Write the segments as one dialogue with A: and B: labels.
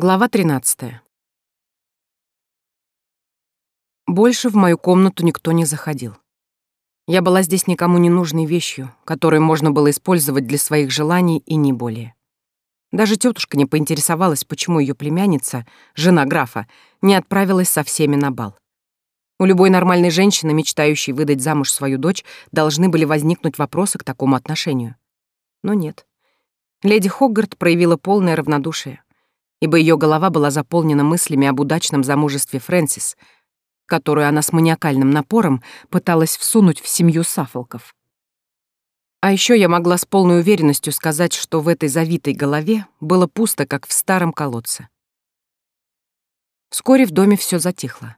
A: Глава 13. Больше в мою комнату никто не заходил. Я была здесь никому не нужной вещью, которую можно было использовать для своих желаний и не более. Даже тетушка не поинтересовалась, почему ее племянница, жена графа, не отправилась со всеми на бал. У любой нормальной женщины, мечтающей выдать замуж свою дочь, должны были возникнуть вопросы к такому отношению. Но нет. Леди Хоггарт проявила полное равнодушие ибо ее голова была заполнена мыслями об удачном замужестве Фрэнсис, которую она с маниакальным напором пыталась всунуть в семью Сафолков. А еще я могла с полной уверенностью сказать, что в этой завитой голове было пусто, как в старом колодце. Вскоре в доме все затихло.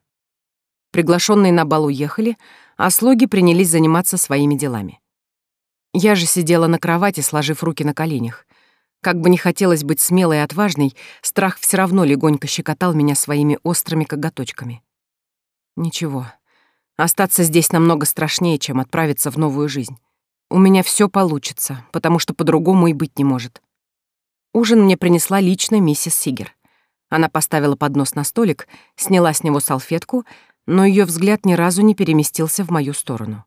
A: Приглашенные на бал уехали, а слуги принялись заниматься своими делами. Я же сидела на кровати, сложив руки на коленях, как бы не хотелось быть смелой и отважной, страх все равно легонько щекотал меня своими острыми коготочками. Ничего, остаться здесь намного страшнее, чем отправиться в новую жизнь. У меня все получится, потому что по-другому и быть не может. Ужин мне принесла лично миссис Сигер. Она поставила поднос на столик, сняла с него салфетку, но ее взгляд ни разу не переместился в мою сторону.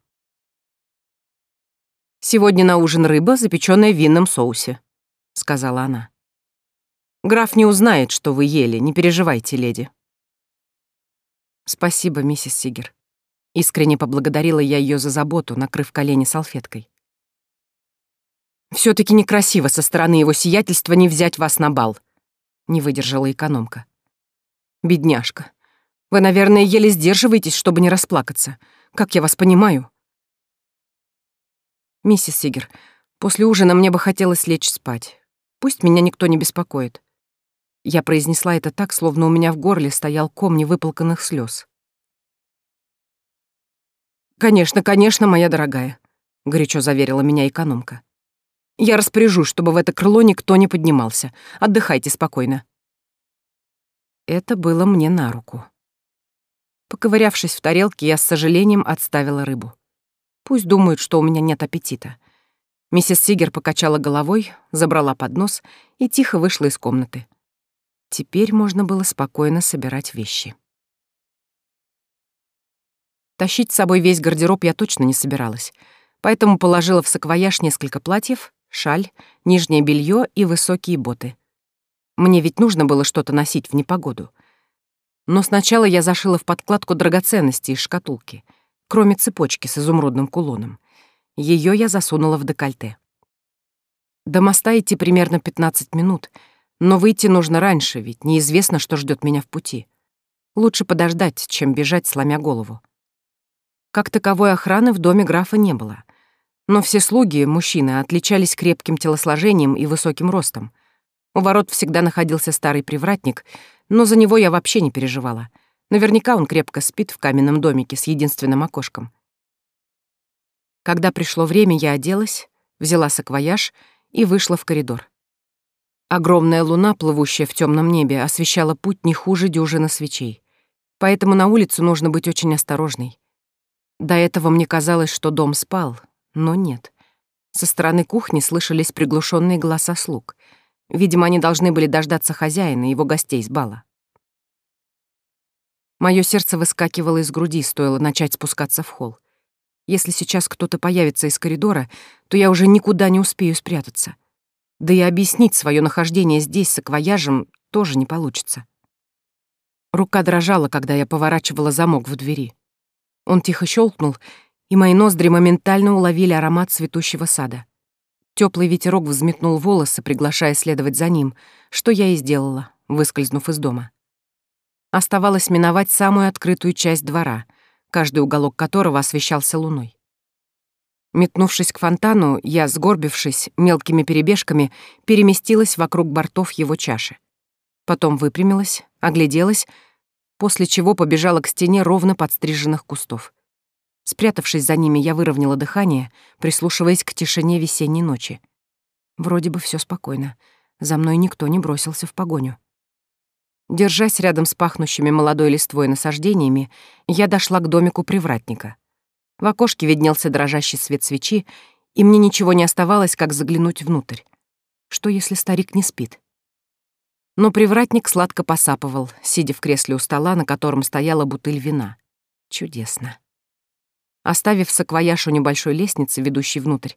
A: «Сегодня на ужин рыба, запеченная в винном соусе», — сказала она. «Граф не узнает, что вы ели, не переживайте, леди». «Спасибо, миссис Сигер». Искренне поблагодарила я ее за заботу, накрыв колени салфеткой. все таки некрасиво со стороны его сиятельства не взять вас на бал», — не выдержала экономка. «Бедняжка, вы, наверное, еле сдерживаетесь, чтобы не расплакаться. Как я вас понимаю?» «Миссис Сигер, после ужина мне бы хотелось лечь спать. Пусть меня никто не беспокоит. Я произнесла это так, словно у меня в горле стоял ком невыплаканных слез. «Конечно, конечно, моя дорогая», — горячо заверила меня экономка. «Я распоряжусь, чтобы в это крыло никто не поднимался. Отдыхайте спокойно». Это было мне на руку. Поковырявшись в тарелке, я с сожалением отставила рыбу. Пусть думают, что у меня нет аппетита. Миссис Сигер покачала головой, забрала поднос и тихо вышла из комнаты. Теперь можно было спокойно собирать вещи. Тащить с собой весь гардероб я точно не собиралась, поэтому положила в саквояж несколько платьев, шаль, нижнее белье и высокие боты. Мне ведь нужно было что-то носить в непогоду. Но сначала я зашила в подкладку драгоценности из шкатулки, кроме цепочки с изумрудным кулоном. Ее я засунула в декольте. До моста идти примерно 15 минут, но выйти нужно раньше, ведь неизвестно, что ждет меня в пути. Лучше подождать, чем бежать, сломя голову. Как таковой охраны в доме графа не было. Но все слуги, мужчины, отличались крепким телосложением и высоким ростом. У ворот всегда находился старый привратник, но за него я вообще не переживала. Наверняка он крепко спит в каменном домике с единственным окошком. Когда пришло время, я оделась, взяла саквояж и вышла в коридор. Огромная луна, плывущая в темном небе, освещала путь не хуже дюжины свечей. Поэтому на улицу нужно быть очень осторожной. До этого мне казалось, что дом спал, но нет. Со стороны кухни слышались приглушенные голоса слуг. Видимо, они должны были дождаться хозяина и его гостей с бала. Моё сердце выскакивало из груди, стоило начать спускаться в холл. Если сейчас кто-то появится из коридора, то я уже никуда не успею спрятаться. Да и объяснить свое нахождение здесь с акваяжем тоже не получится. Рука дрожала, когда я поворачивала замок в двери. Он тихо щелкнул, и мои ноздри моментально уловили аромат цветущего сада. Теплый ветерок взметнул волосы, приглашая следовать за ним, что я и сделала, выскользнув из дома. Оставалось миновать самую открытую часть двора — каждый уголок которого освещался луной. Метнувшись к фонтану, я, сгорбившись мелкими перебежками, переместилась вокруг бортов его чаши. Потом выпрямилась, огляделась, после чего побежала к стене ровно подстриженных кустов. Спрятавшись за ними, я выровняла дыхание, прислушиваясь к тишине весенней ночи. Вроде бы все спокойно. За мной никто не бросился в погоню. Держась рядом с пахнущими молодой листвой насаждениями, я дошла к домику привратника. В окошке виднелся дрожащий свет свечи, и мне ничего не оставалось, как заглянуть внутрь. Что, если старик не спит? Но привратник сладко посапывал, сидя в кресле у стола, на котором стояла бутыль вина. Чудесно. Оставив саквояж у небольшой лестницы, ведущей внутрь,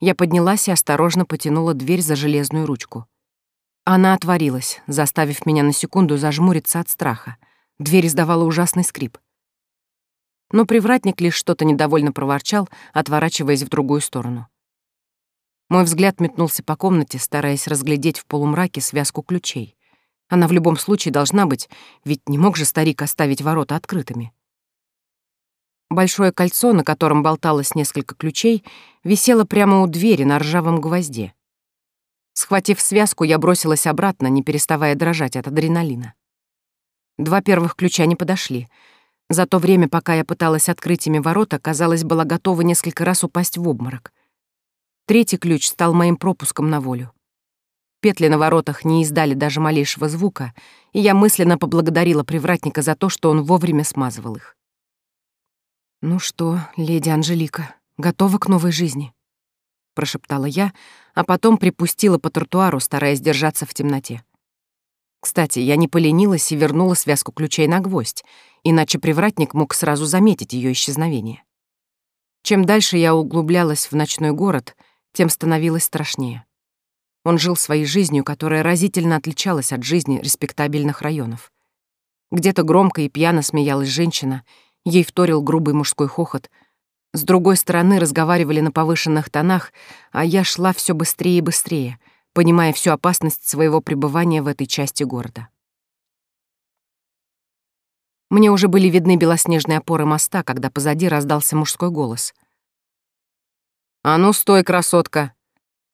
A: я поднялась и осторожно потянула дверь за железную ручку. Она отворилась, заставив меня на секунду зажмуриться от страха. Дверь издавала ужасный скрип. Но привратник лишь что-то недовольно проворчал, отворачиваясь в другую сторону. Мой взгляд метнулся по комнате, стараясь разглядеть в полумраке связку ключей. Она в любом случае должна быть, ведь не мог же старик оставить ворота открытыми. Большое кольцо, на котором болталось несколько ключей, висело прямо у двери на ржавом гвозде. Схватив связку, я бросилась обратно, не переставая дрожать от адреналина. Два первых ключа не подошли. За то время, пока я пыталась открыть ими ворота, казалось, была готова несколько раз упасть в обморок. Третий ключ стал моим пропуском на волю. Петли на воротах не издали даже малейшего звука, и я мысленно поблагодарила привратника за то, что он вовремя смазывал их. «Ну что, леди Анжелика, готова к новой жизни?» — прошептала я, а потом припустила по тротуару, стараясь держаться в темноте. Кстати, я не поленилась и вернула связку ключей на гвоздь, иначе привратник мог сразу заметить ее исчезновение. Чем дальше я углублялась в ночной город, тем становилось страшнее. Он жил своей жизнью, которая разительно отличалась от жизни респектабельных районов. Где-то громко и пьяно смеялась женщина, ей вторил грубый мужской хохот. С другой стороны разговаривали на повышенных тонах, а я шла все быстрее и быстрее, понимая всю опасность своего пребывания в этой части города. Мне уже были видны белоснежные опоры моста, когда позади раздался мужской голос. «А ну, стой, красотка!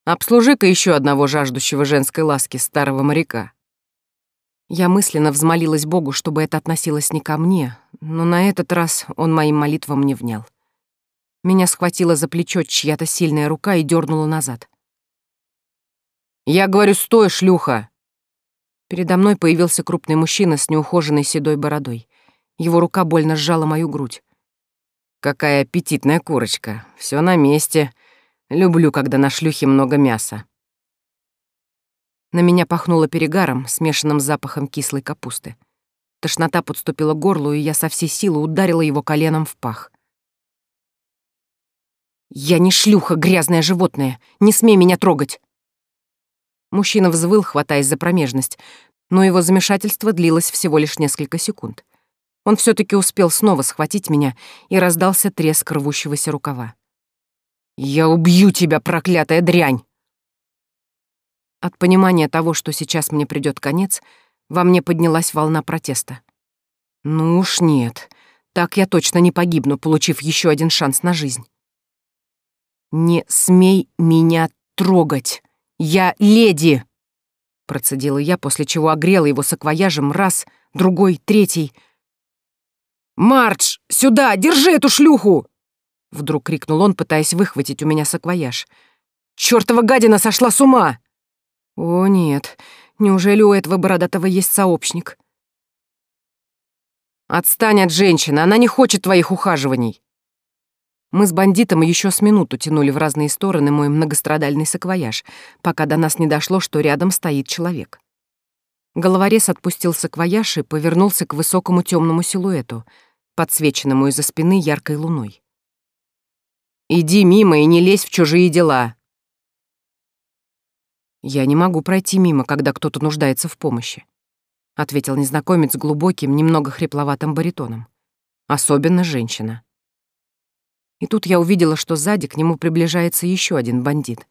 A: Обслужи-ка еще одного жаждущего женской ласки старого моряка». Я мысленно взмолилась Богу, чтобы это относилось не ко мне, но на этот раз он моим молитвам не внял. Меня схватила за плечо чья-то сильная рука и дернула назад. «Я говорю, стой, шлюха!» Передо мной появился крупный мужчина с неухоженной седой бородой. Его рука больно сжала мою грудь. «Какая аппетитная курочка! Все на месте. Люблю, когда на шлюхе много мяса». На меня пахнуло перегаром, смешанным с запахом кислой капусты. Тошнота подступила к горлу, и я со всей силы ударила его коленом в пах. «Я не шлюха, грязное животное! Не смей меня трогать!» Мужчина взвыл, хватаясь за промежность, но его замешательство длилось всего лишь несколько секунд. Он все таки успел снова схватить меня, и раздался треск рвущегося рукава. «Я убью тебя, проклятая дрянь!» От понимания того, что сейчас мне придет конец, во мне поднялась волна протеста. «Ну уж нет, так я точно не погибну, получив еще один шанс на жизнь». «Не смей меня трогать! Я леди!» Процедила я, после чего огрела его саквояжем раз, другой, третий — «Мардж, сюда! Держи эту шлюху!» Вдруг крикнул он, пытаясь выхватить у меня саквояж. «Чёртова гадина сошла с ума!» «О, нет, неужели у этого бородатого есть сообщник?» «Отстань от женщины, она не хочет твоих ухаживаний!» Мы с бандитом еще с минуту тянули в разные стороны мой многострадальный саквояж, пока до нас не дошло, что рядом стоит человек. Головорез отпустил саквояж и повернулся к высокому темному силуэту — подсвеченному из-за спины яркой луной. «Иди мимо и не лезь в чужие дела!» «Я не могу пройти мимо, когда кто-то нуждается в помощи», — ответил незнакомец глубоким, немного хрипловатым баритоном. «Особенно женщина». И тут я увидела, что сзади к нему приближается еще один бандит.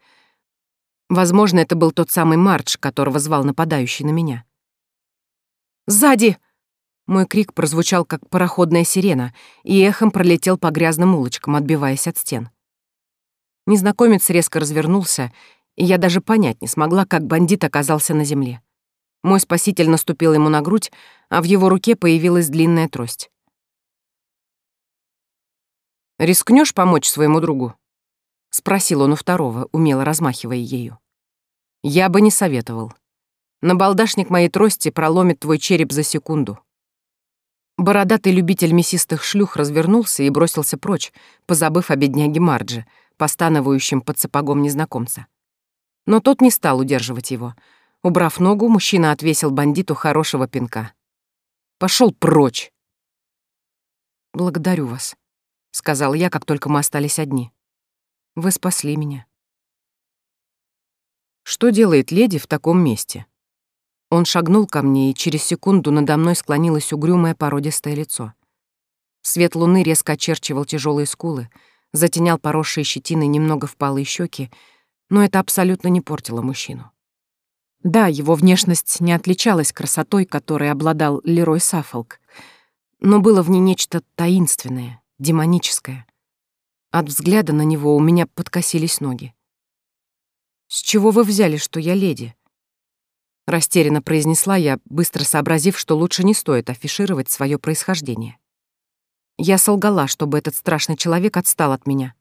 A: Возможно, это был тот самый Мардж, которого звал нападающий на меня. «Сзади!» Мой крик прозвучал, как пароходная сирена, и эхом пролетел по грязным улочкам, отбиваясь от стен. Незнакомец резко развернулся, и я даже понять не смогла, как бандит оказался на земле. Мой спаситель наступил ему на грудь, а в его руке появилась длинная трость. «Рискнешь помочь своему другу?» — спросил он у второго, умело размахивая ею. «Я бы не советовал. Набалдашник моей трости проломит твой череп за секунду». Бородатый любитель мясистых шлюх развернулся и бросился прочь, позабыв о бедняге Марджи, постановающем под сапогом незнакомца. Но тот не стал удерживать его. Убрав ногу, мужчина отвесил бандиту хорошего пинка. Пошел прочь!» «Благодарю вас», — сказал я, как только мы остались одни. «Вы спасли меня». Что делает леди в таком месте? Он шагнул ко мне, и через секунду надо мной склонилось угрюмое породистое лицо. Свет луны резко очерчивал тяжелые скулы, затенял поросшие щетиной немного впалые щеки, но это абсолютно не портило мужчину. Да, его внешность не отличалась красотой, которой обладал Лерой Саффолк, но было в ней нечто таинственное, демоническое. От взгляда на него у меня подкосились ноги. «С чего вы взяли, что я леди?» Растерянно произнесла я, быстро сообразив, что лучше не стоит афишировать свое происхождение. Я солгала, чтобы этот страшный человек отстал от меня.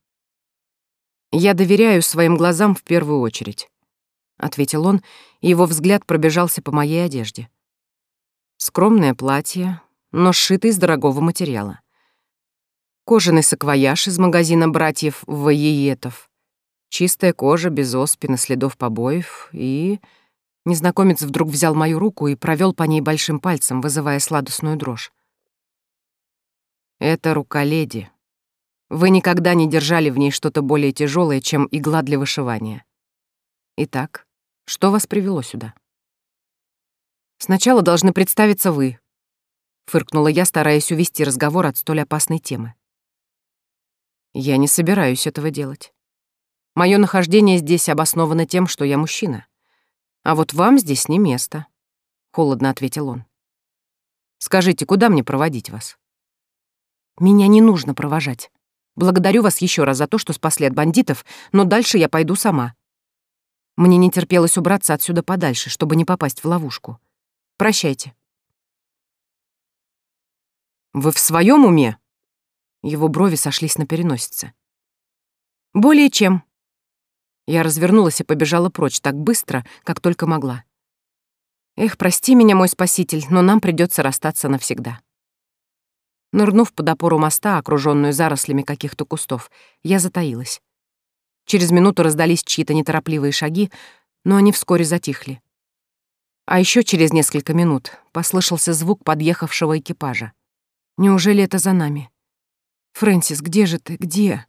A: «Я доверяю своим глазам в первую очередь», — ответил он, и его взгляд пробежался по моей одежде. Скромное платье, но сшитый из дорогого материала. Кожаный саквояж из магазина братьев Ваиетов. Чистая кожа, без оспины, следов побоев и... Незнакомец вдруг взял мою руку и провел по ней большим пальцем, вызывая сладостную дрожь. «Это рука леди. Вы никогда не держали в ней что-то более тяжелое, чем игла для вышивания. Итак, что вас привело сюда?» «Сначала должны представиться вы», — фыркнула я, стараясь увести разговор от столь опасной темы. «Я не собираюсь этого делать. Мое нахождение здесь обосновано тем, что я мужчина. А вот вам здесь не место», — холодно ответил он. «Скажите, куда мне проводить вас?» «Меня не нужно провожать. Благодарю вас еще раз за то, что спасли от бандитов, но дальше я пойду сама. Мне не терпелось убраться отсюда подальше, чтобы не попасть в ловушку. Прощайте». «Вы в своем уме?» Его брови сошлись на переносице. «Более чем», я развернулась и побежала прочь так быстро, как только могла. Эх, прости меня, мой спаситель, но нам придется расстаться навсегда. Нырнув под опору моста, окруженную зарослями каких-то кустов, я затаилась. Через минуту раздались чьи-то неторопливые шаги, но они вскоре затихли. А еще через несколько минут послышался звук подъехавшего экипажа. Неужели это за нами? «Фрэнсис, где же ты? Где?»